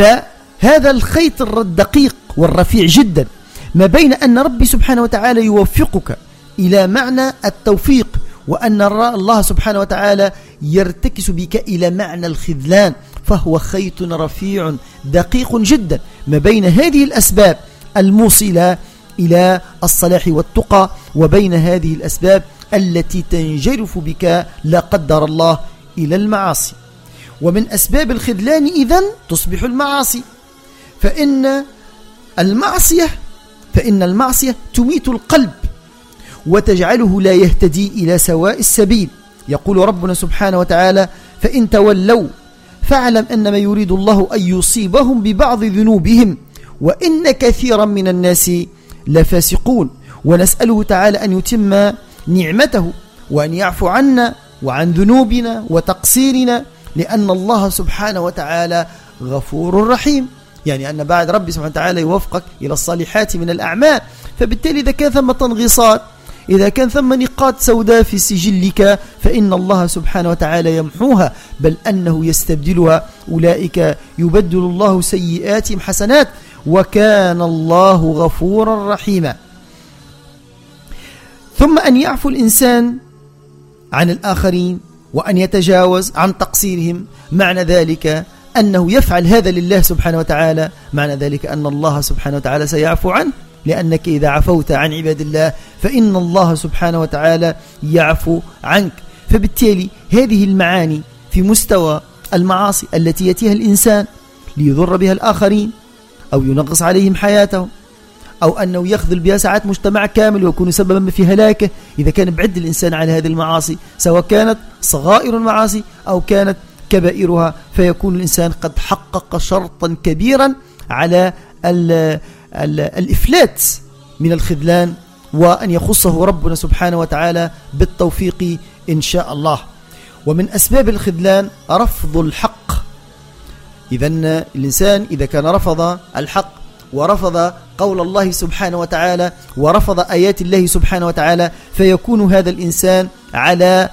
فهذا الخيط الدقيق والرفيع جدا ما بين أن ربي سبحانه وتعالى يوفقك إلى معنى التوفيق وأن الله سبحانه وتعالى يرتكس بك إلى معنى الخذلان فهو خيط رفيع دقيق جدا. ما بين هذه الأسباب الموصلة إلى الصلاح والتقى وبين هذه الأسباب التي تنجرف بك لا قدر الله إلى المعاصي. ومن أسباب الخذلان إذن تصبح المعاصي. فإن المعصية فإن المعصية تميت القلب وتجعله لا يهتدي إلى سواء السبيل. يقول ربنا سبحانه وتعالى فإن تولوا فاعلم أنما يريد الله أن يصيبهم ببعض ذنوبهم وإن كثيرا من الناس لفاسقون. ونسأله تعالى أن يتم نعمته وأن يعفو عنا وعن ذنوبنا وتقصيرنا لأن الله سبحانه وتعالى غفور رحيم. يعني أن بعد ربي سبحانه وتعالى يوفقك إلى الصالحات من الأعمال. فبالتالي إذا كان ثم تنغيصات إذا كان ثم نقاط سوداء في سجلك فإن الله سبحانه وتعالى يمحوها. بل أنه يستبدلها. أولئك يبدل الله سيئاتهم حسنات. وكان الله غفورا رحيما. ثم أن يعفو الإنسان عن الآخرين. وأن يتجاوز عن تقصيرهم معنى ذلك أنه يفعل هذا لله سبحانه وتعالى معنى ذلك أن الله سبحانه وتعالى سيعفو عنه لأنك إذا عفوت عن عباد الله فإن الله سبحانه وتعالى يعفو عنك. فبالتالي هذه المعاني في مستوى المعاصي التي يأتيها الإنسان ليضر بها الآخرين أو ينغص عليهم حياتهم أو أنه يخذل بها ساعات مجتمع كامل ويكون سببا في هلاكه إذا كان بعد الإنسان على هذه المعاصي سواء كانت صغائر المعاصي أو كانت كبائرها فيكون الإنسان قد حقق شرطا كبيرا على ال ال الإفلات من الخذلان وأن يخصه ربنا سبحانه وتعالى بالتوفيق إن شاء الله. ومن أسباب الخذلان رفض الحق. إذا الإنسان إذا كان رفض الحق ورفض قول الله سبحانه وتعالى ورفض آيات الله سبحانه وتعالى فيكون هذا الإنسان على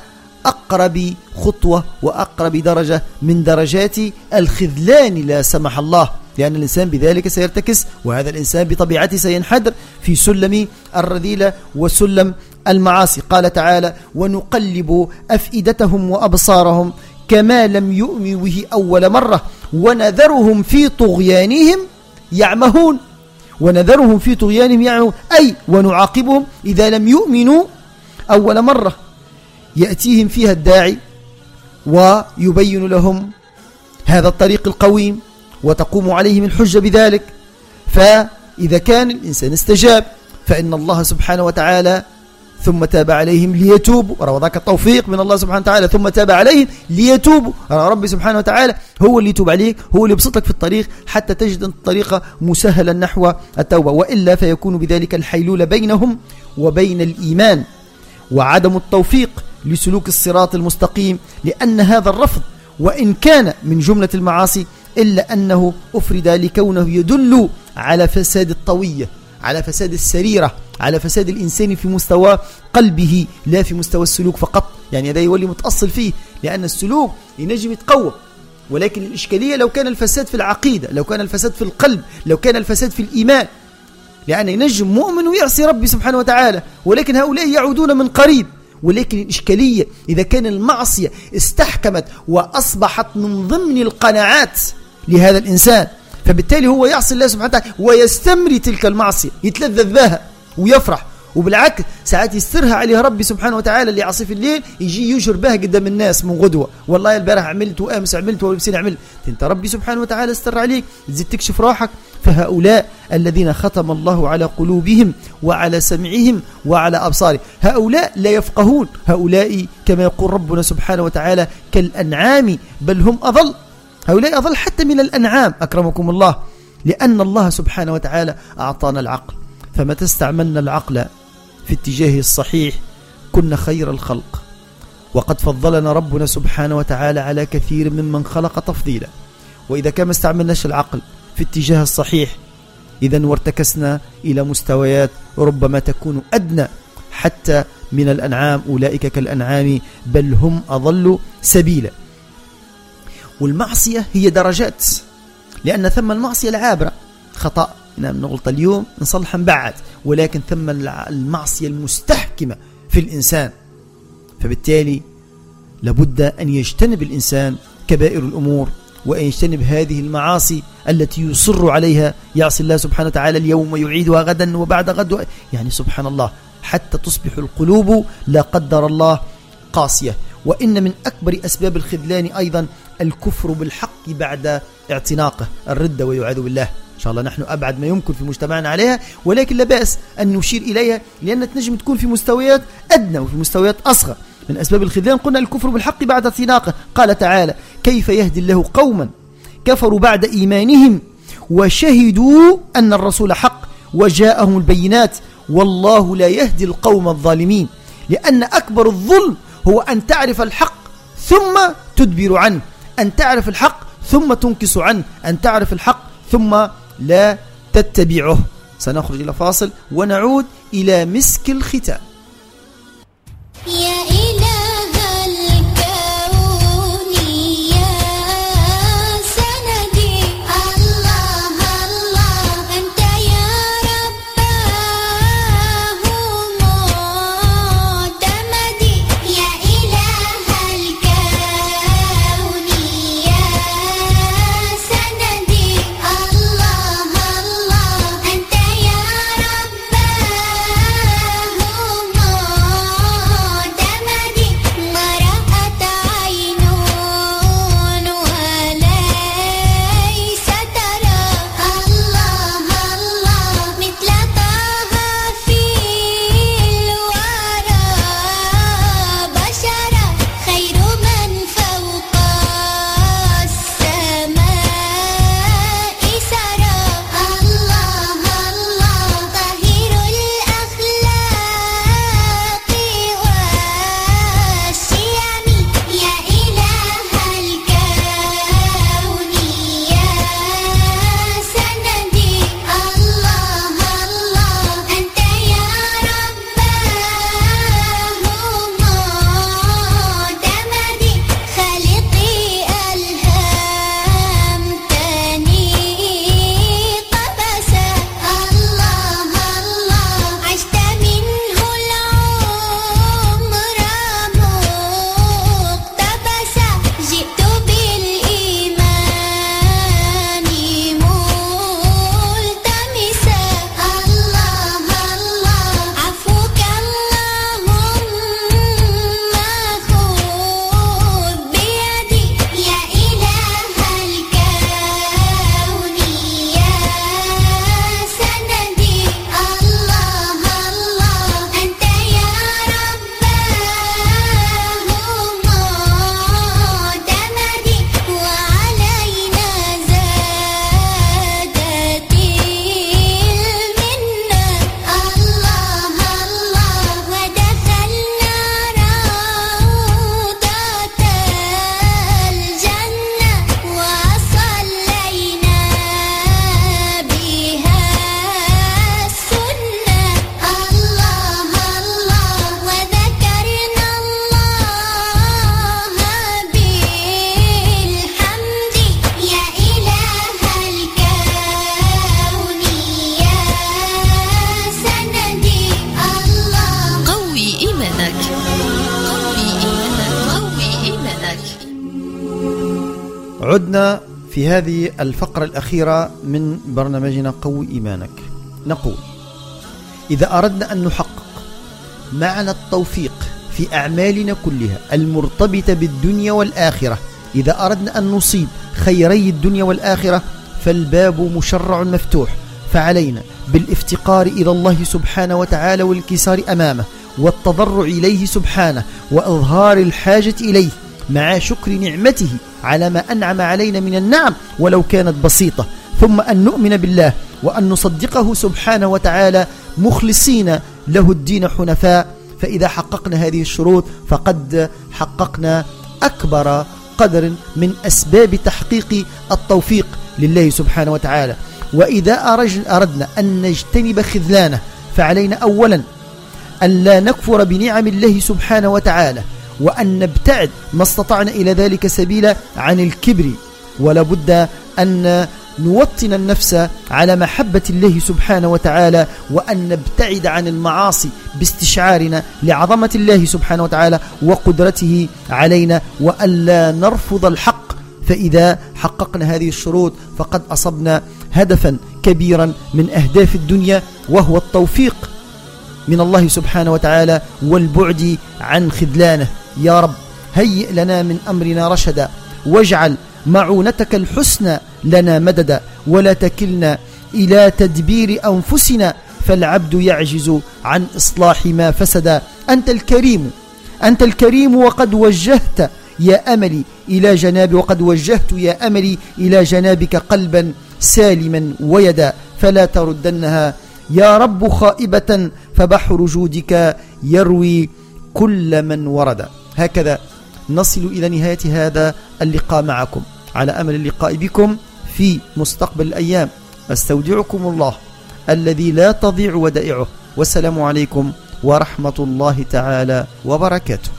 أقرب خطوة وأقرب درجة من درجات الخذلان لا سمح الله. لأن الإنسان بذلك سيرتكس وهذا الإنسان بطبيعته سينحدر في سلم الرذيلة وسلم المعاصي. قال تعالى ونقلب أفئدتهم وأبصارهم كما لم يؤمنوا به أول مرة ونذرهم في طغيانهم يعمهون ونذرهم في طغيانهم يعمهون. أي ونعاقبهم إذا لم يؤمنوا أول مرة يأتيهم فيها الداعي ويبين لهم هذا الطريق القويم وتقوم عليهم الحجة بذلك. فإذا كان الإنسان استجاب فإن الله سبحانه وتعالى ثم تاب عليهم ليتوبوا. وروا ذاك التوفيق من الله سبحانه وتعالى. ثم تاب عليهم ليتوبوا. ربي سبحانه وتعالى هو اللي يتوب عليك هو اللي يبسط لك في الطريق حتى تجد الطريق مسهلا نحو التوبة. وإلا فيكون بذلك الحيلول بينهم وبين الإيمان. وعدم التوفيق لسلوك الصراط المستقيم لأن هذا الرفض وإن كان من جملة المعاصي إلا أنه أفرد لكونه يدل على فساد الطوية على فساد السريرة. على فساد الإنسان في مستوى قلبه لا في مستوى السلوك فقط. يعني هذا يولي متأصل فيه لأن السلوك ينجم يتقوى. ولكن الإشكالية لو كان الفساد في العقيدة لو كان الفساد في القلب لو كان الفساد في الإيمان لأن ينجم مؤمن ويعصي ربي سبحانه وتعالى. ولكن هؤلاء يعودون من قريب. ولكن الإشكالية إذا كان المعصية استحكمت وأصبحت من ضمن القناعات لهذا الإنسان فبالتالي هو يعصي الله سبحانه وتعالى ويستمري تلك المعصية يتلذذ بها. ويفرح. وبالعكس ساعات يسترها عليها ربي سبحانه وتعالى اللي يعصي في الليل يجي يجر بها قدام الناس من غدوة. والله البارح عملت وأمس عملت وبسين عملت إنت ربي سبحانه وتعالى استر عليك. تزيد تكشف روحك. فهؤلاء الذين ختم الله على قلوبهم وعلى سمعهم وعلى أبصارهم. هؤلاء لا يفقهون. هؤلاء كما يقول ربنا سبحانه وتعالى كالأنعام بل هم أضل. هؤلاء أضل حتى من الأنعام. أكرمكم الله. لأن الله سبحانه وتعالى أعطانا العقل. فمتى استعملنا العقل في اتجاهه الصحيح كنا خير الخلق. وقد فضلنا ربنا سبحانه وتعالى على كثير ممن خلق تفضيلا. وإذا كما استعملناش العقل في اتجاه الصحيح إذا وارتكسنا إلى مستويات ربما تكون أدنى حتى من الأنعام أولئك كالأنعام بل هم أضل سبيلا. والمعصية هي درجات لأن ثم المعصية العابرة خطأ. نغلط اليوم نصلح بعد. ولكن ثم المعصية المستحكمة في الإنسان. فبالتالي لابد أن يجتنب الإنسان كبائر الأمور وأن يجتنب هذه المعاصي التي يصر عليها يعصي الله سبحانه وتعالى اليوم ويعيدها غدا وبعد غد. يعني سبحان الله حتى تصبح القلوب لا قدر الله قاسية. وإن من أكبر أسباب الخذلان أيضا الكفر بالحق بعد اعتناقه الردة والعياذ بالله. إن شاء الله نحن أبعد ما يمكن في مجتمعنا عليها ولكن لا بأس أن نشير إليها لأن تنجم تكون في مستويات أدنى وفي مستويات أصغر. من أسباب الخذلان قلنا الكفر بالحق بعد اعتناقه قال تعالى كيف يهدي الله قوما كفروا بعد إيمانهم وشهدوا أن الرسول حق وجاءهم البينات والله لا يهدي القوم الظالمين لأن أكبر الظلم هو أن تعرف الحق ثم تدبر عنه أن تعرف الحق ثم تنكس عنه أن تعرف الحق ثم لا تتبعه. سنخرج إلى فاصل ونعود إلى مسك الختام. في هذه الفقرة الأخيرة من برنامجنا قوي إيمانك. نقول إذا أردنا أن نحقق معنى التوفيق في أعمالنا كلها المرتبطة بالدنيا والآخرة إذا أردنا أن نصيب خيري الدنيا والآخرة فالباب مشرع مفتوح. فعلينا بالافتقار إلى الله سبحانه وتعالى والانكسار أمامه والتضرع إليه سبحانه وإظهار الحاجة إليه مع شكر نعمته على ما أنعم علينا من النعم ولو كانت بسيطة. ثم أن نؤمن بالله وأن نصدقه سبحانه وتعالى مخلصين له الدين حنفاء. فإذا حققنا هذه الشروط فقد حققنا أكبر قدر من أسباب تحقيق التوفيق لله سبحانه وتعالى. وإذا أردنا أن نجتنب خذلانه فعلينا أولا أن لا نكفر بنعم الله سبحانه وتعالى. وأن نبتعد ما استطعنا إلى ذلك سبيلا عن الكبر. ولا بد أن نوطن النفس على محبة الله سبحانه وتعالى وأن نبتعد عن المعاصي باستشعارنا لعظمة الله سبحانه وتعالى وقدرته علينا وأن لا نرفض الحق. فإذا حققنا هذه الشروط فقد أصبنا هدفا كبيرا من أهداف الدنيا وهو التوفيق من الله سبحانه وتعالى والبعد عن خذلانه. يا رب هيئ لنا من أمرنا رشدا واجعل معونتك الحسنى لنا مددا ولا تكلنا إلى تدبير أنفسنا فالعبد يعجز عن إصلاح ما فسد أنت الكريم أنت الكريم وقد وجهت يا أملي إلى جناب وقد وجهت يا أملي إلى جنابك قلبا سالما ويدا. فلا تردنها يا رب خائبة فبحر جودك يروي كل من ورد. هكذا نصل إلى نهاية هذا اللقاء معكم. على أمل اللقاء بكم في مستقبل الأيام. أستودعكم الله الذي لا تضيع ودائعه. والسلام عليكم ورحمة الله تعالى وبركاته.